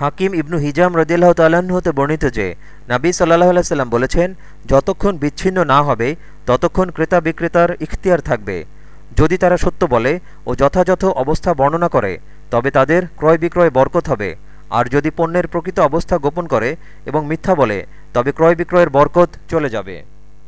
হাকিম ইবনু হিজাম রদিল্লাহ তাল্লাহ্ন হতে বর্ণিত যে, নাবী সাল্লাহ আলাইসাল্লাম বলেছেন, যতক্ষণ বিচ্ছিন্ন না হবে, ততক্ষণ ক্রেতা বিক্রেতার ইখতিয়ার থাকবে। যদি তারা সত্য বলে ও যথাযথ অবস্থা বর্ণনা করে, তবে তাদের ক্রয় বিক্রয় বরকত হবে। আর যদি পণ্যের প্রকৃত অবস্থা গোপন করে এবং মিথ্যা বলে, তবে ক্রয় বিক্রয়ের বরকত চলে যাবে।